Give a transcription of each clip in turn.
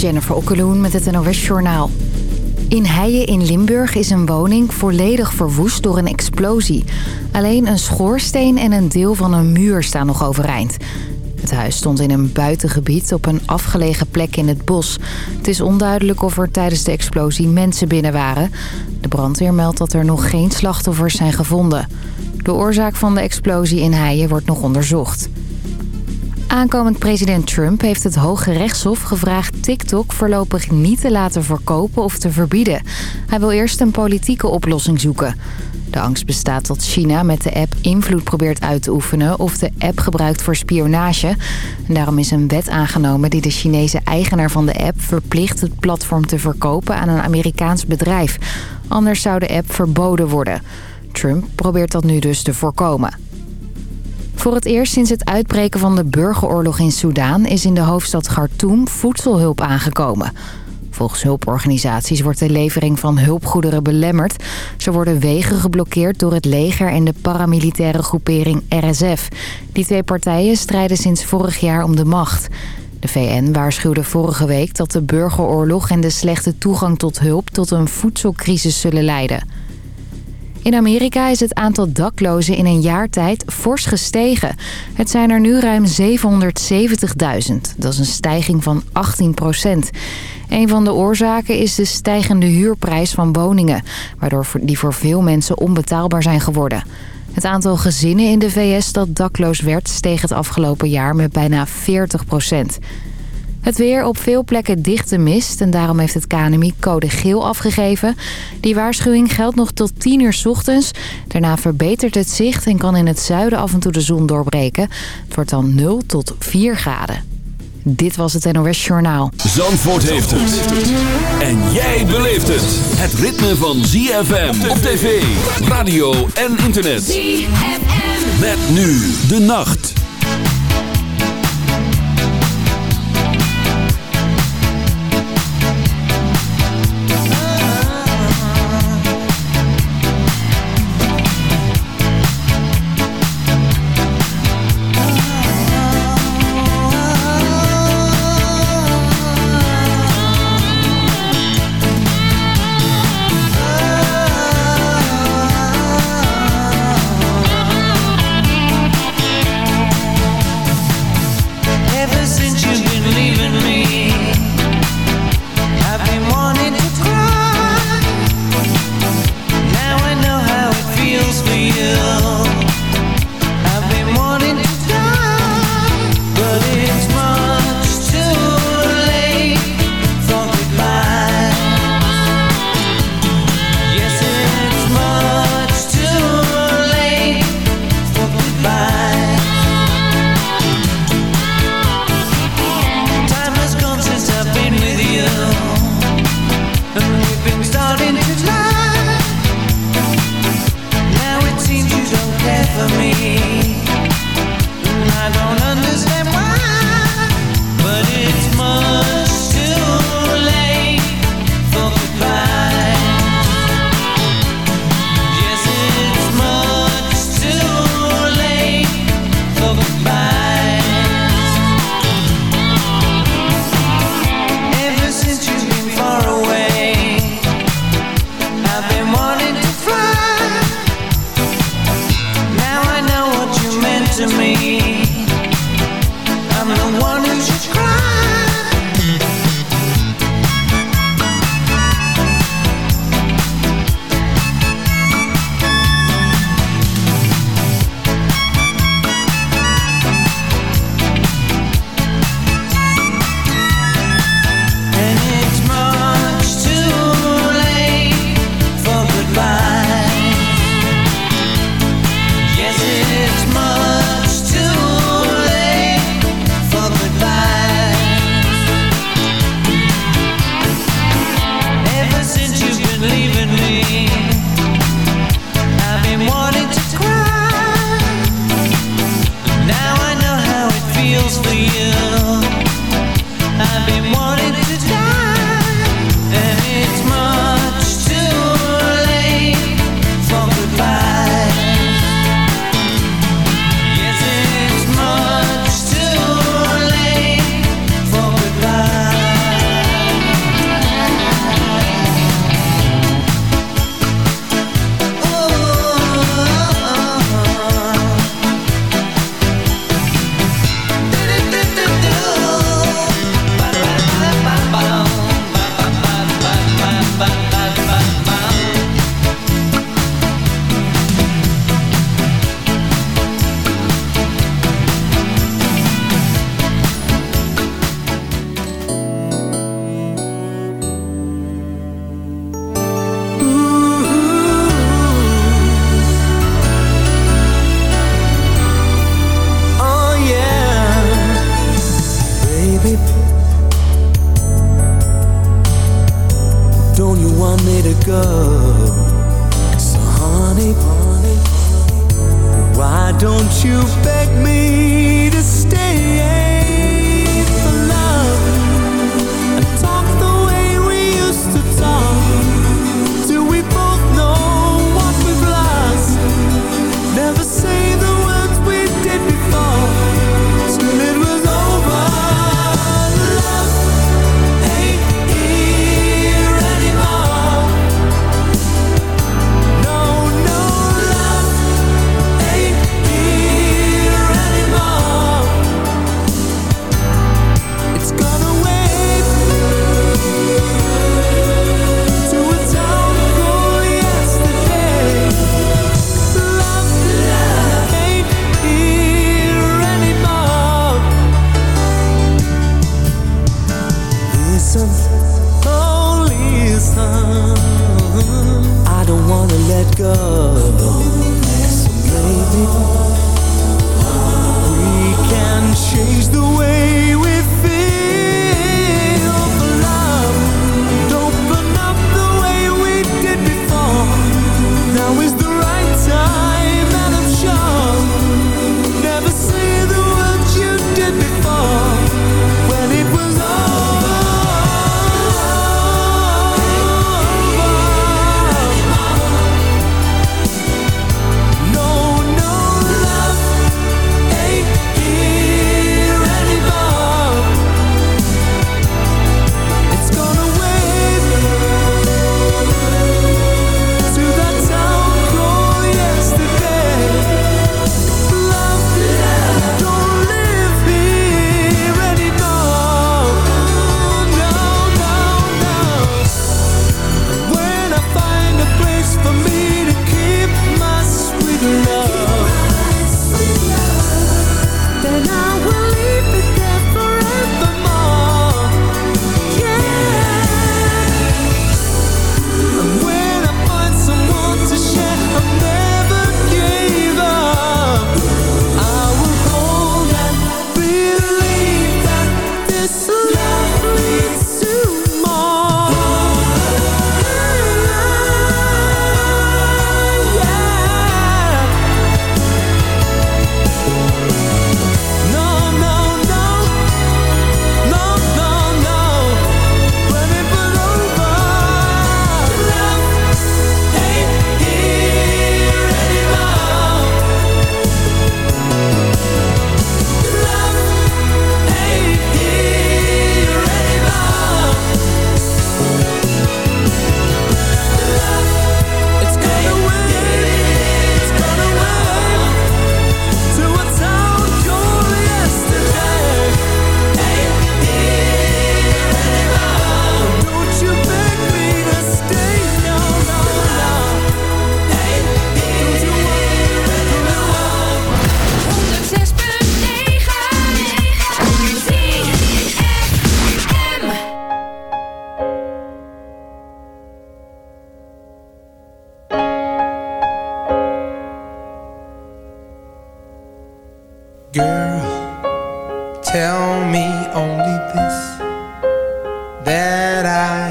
Jennifer Okkeloen met het NOS Journaal. In Heijen in Limburg is een woning volledig verwoest door een explosie. Alleen een schoorsteen en een deel van een muur staan nog overeind. Het huis stond in een buitengebied op een afgelegen plek in het bos. Het is onduidelijk of er tijdens de explosie mensen binnen waren. De brandweer meldt dat er nog geen slachtoffers zijn gevonden. De oorzaak van de explosie in Heijen wordt nog onderzocht. Aankomend president Trump heeft het Hoge Rechtshof gevraagd TikTok voorlopig niet te laten verkopen of te verbieden. Hij wil eerst een politieke oplossing zoeken. De angst bestaat dat China met de app invloed probeert uit te oefenen... of de app gebruikt voor spionage. Daarom is een wet aangenomen die de Chinese eigenaar van de app... verplicht het platform te verkopen aan een Amerikaans bedrijf. Anders zou de app verboden worden. Trump probeert dat nu dus te voorkomen. Voor het eerst sinds het uitbreken van de burgeroorlog in Soedan... is in de hoofdstad Khartoum voedselhulp aangekomen. Volgens hulporganisaties wordt de levering van hulpgoederen belemmerd. Ze worden wegen geblokkeerd door het leger en de paramilitaire groepering RSF. Die twee partijen strijden sinds vorig jaar om de macht. De VN waarschuwde vorige week dat de burgeroorlog en de slechte toegang tot hulp... tot een voedselcrisis zullen leiden. In Amerika is het aantal daklozen in een jaar tijd fors gestegen. Het zijn er nu ruim 770.000. Dat is een stijging van 18 procent. Een van de oorzaken is de stijgende huurprijs van woningen... waardoor die voor veel mensen onbetaalbaar zijn geworden. Het aantal gezinnen in de VS dat dakloos werd... steeg het afgelopen jaar met bijna 40 procent. Het weer op veel plekken dichte mist en daarom heeft het KNMI code geel afgegeven. Die waarschuwing geldt nog tot 10 uur s ochtends. Daarna verbetert het zicht en kan in het zuiden af en toe de zon doorbreken. Het wordt dan 0 tot 4 graden. Dit was het NOS Journaal. Zandvoort heeft het. En jij beleeft het. Het ritme van ZFM op tv, radio en internet. ZFM. Met nu de nacht. Girl, tell me only this that I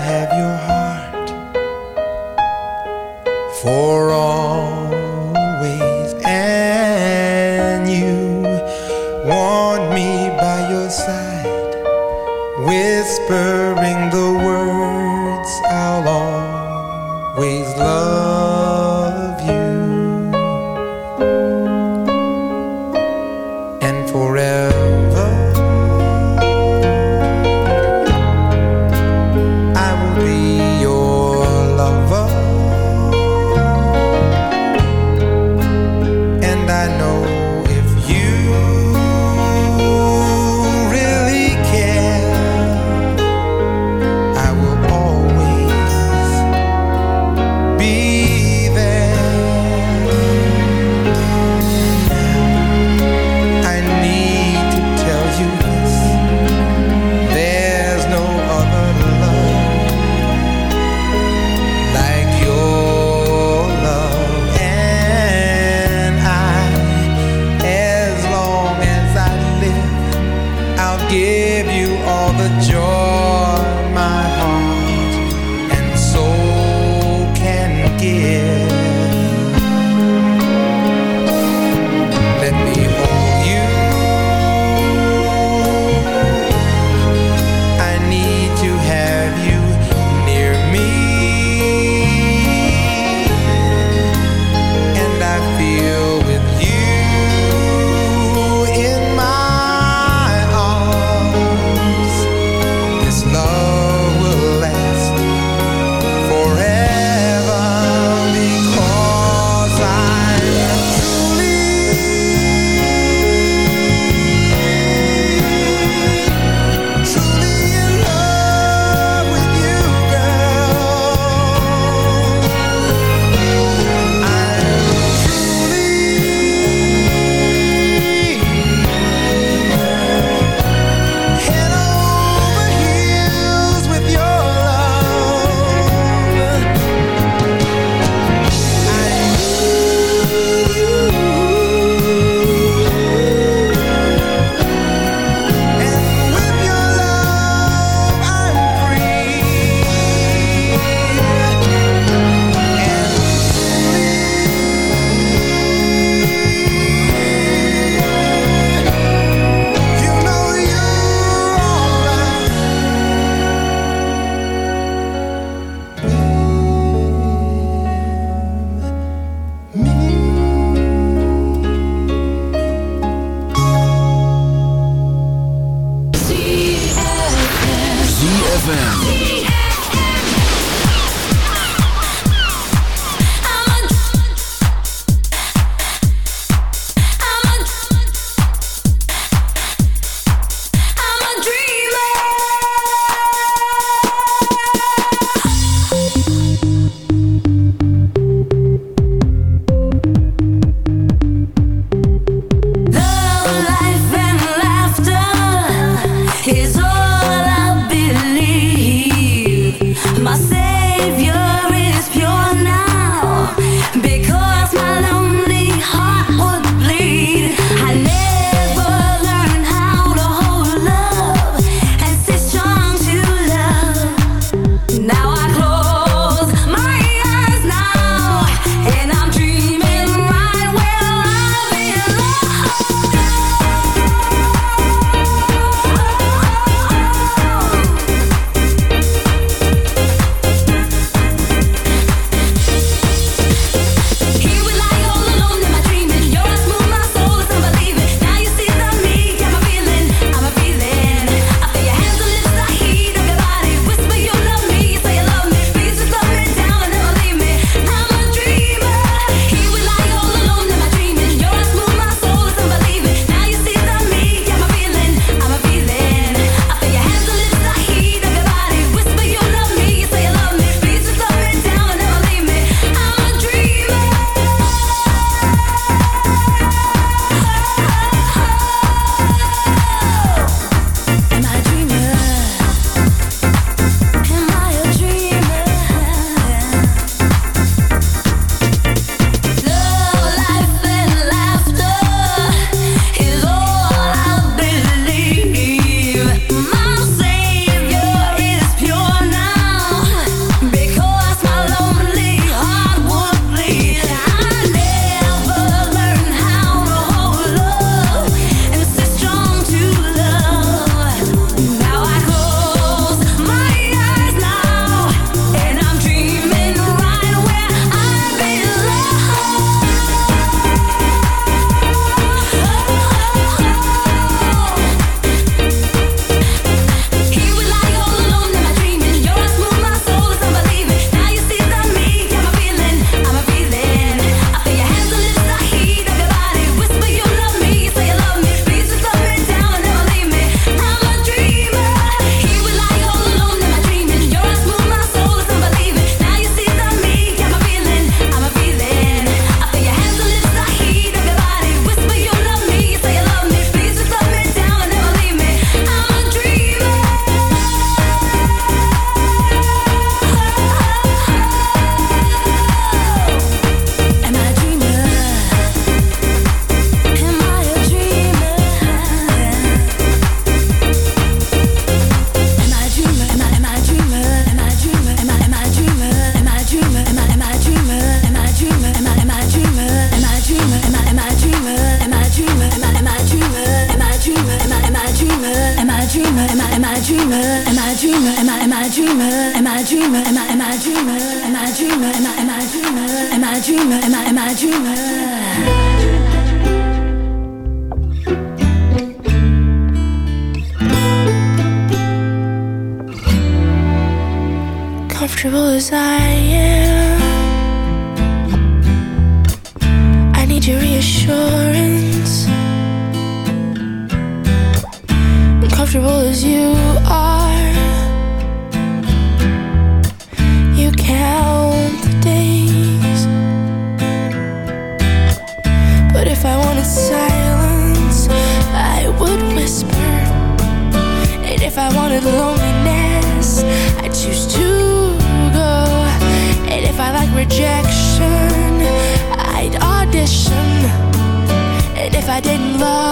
if I didn't love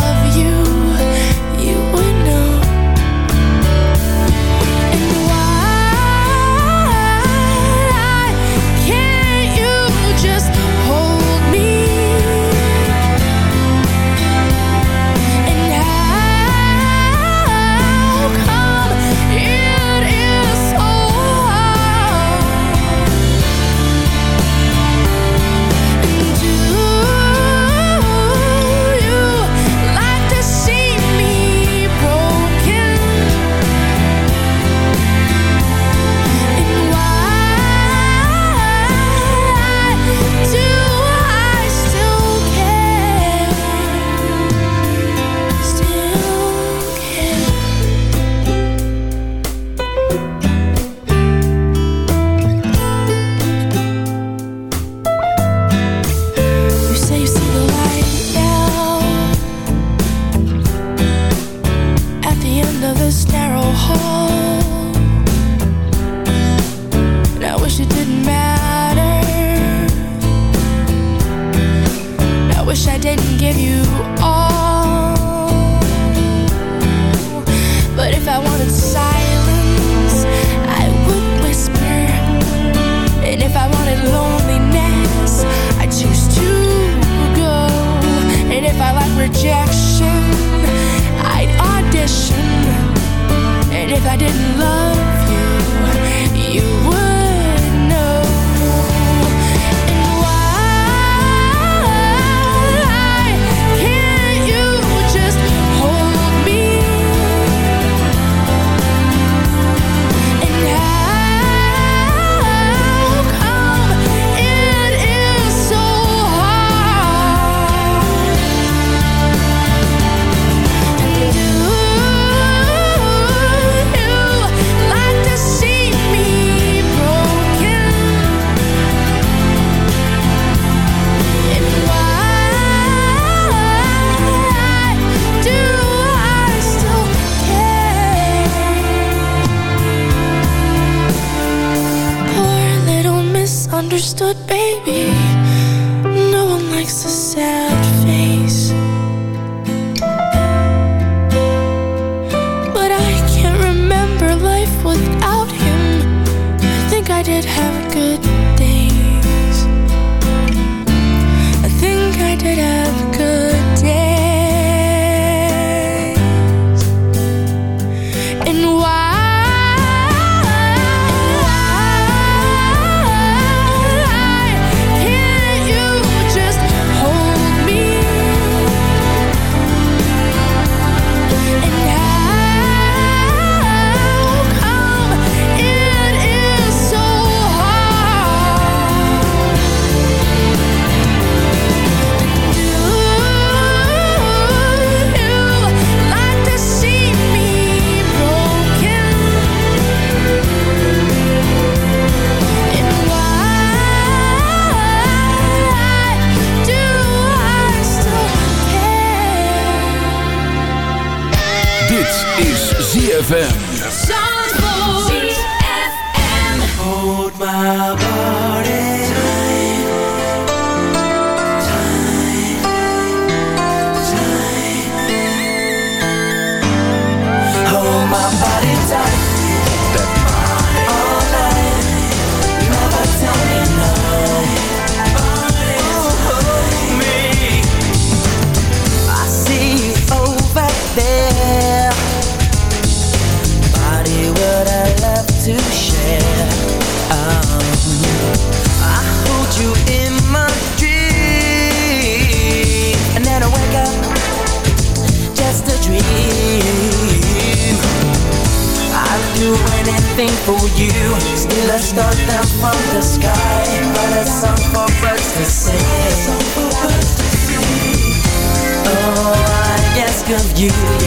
you,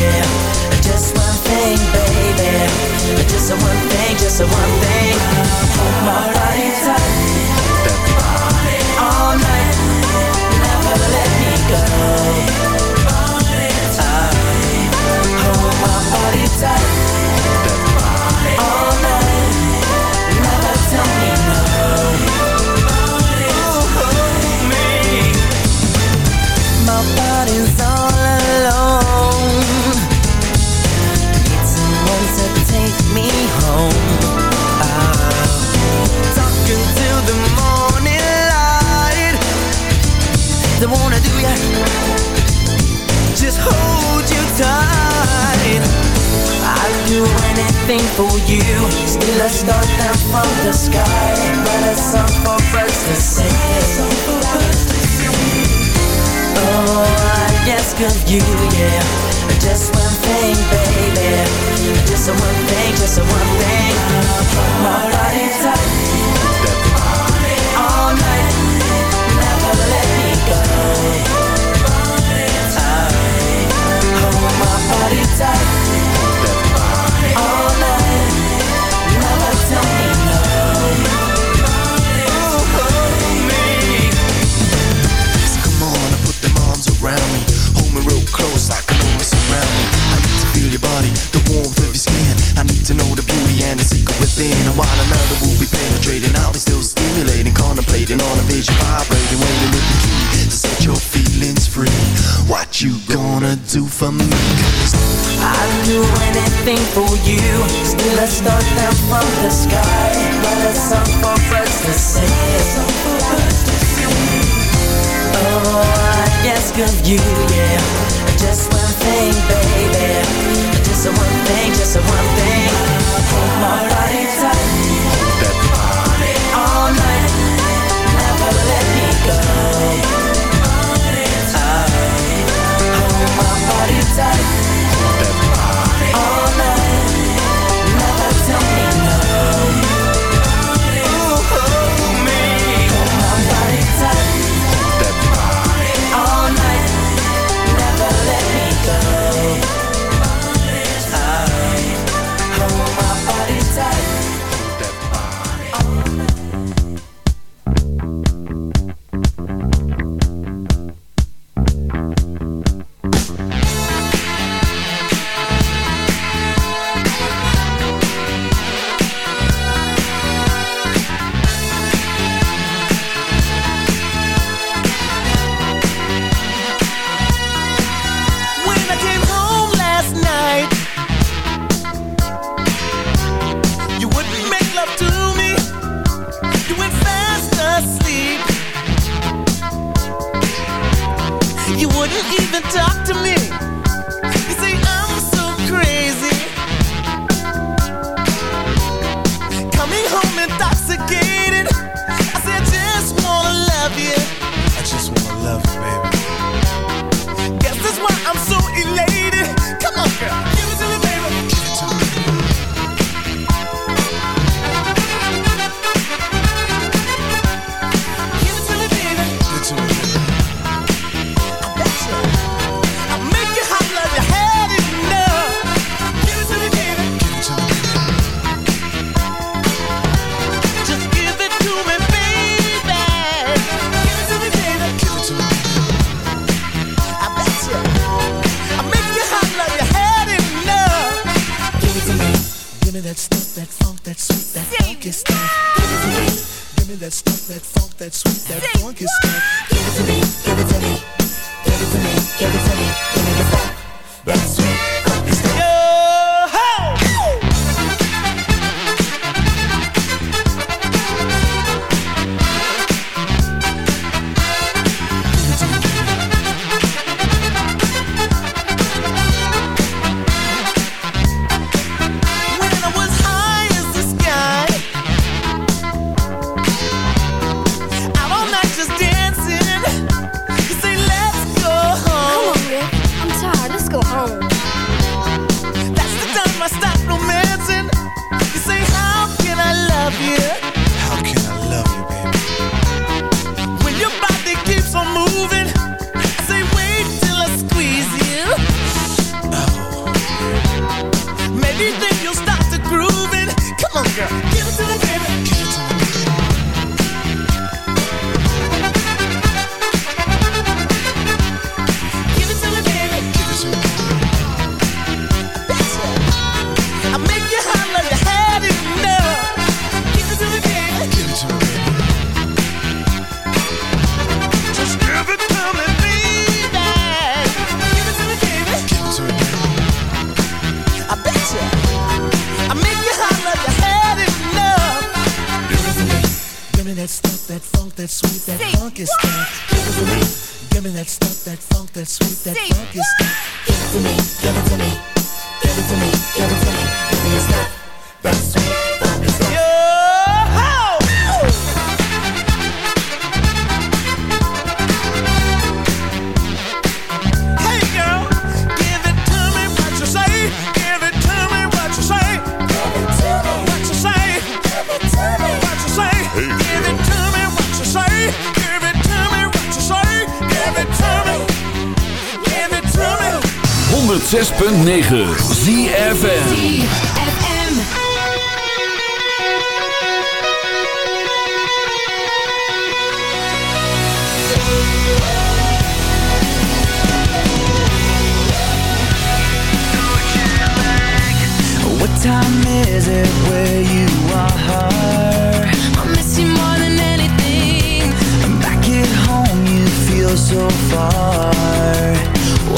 far.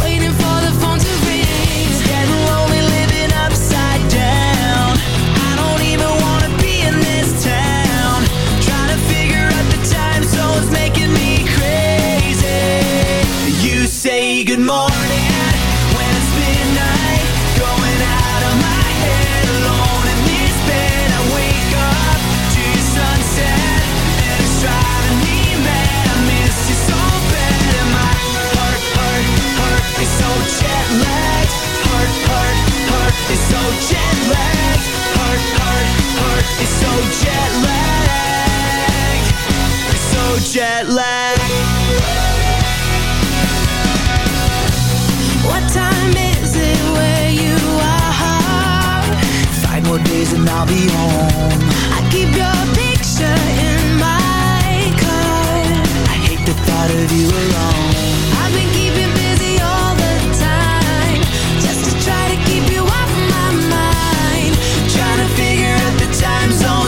Waiting for the phone to so jet lag, Heart, heart, heart is so jet lagged. It's so jet lag. What time is it where you are? Five more days and I'll be home. I keep your picture in my car. I hate the thought of you alone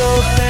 so bad.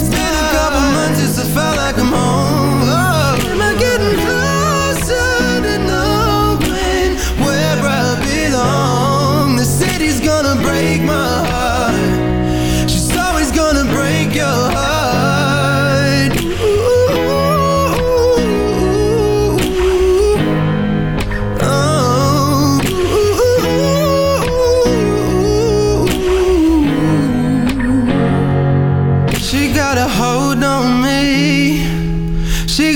I felt like I'm home oh, Am I getting closer to knowing where I belong? The city's gonna break my heart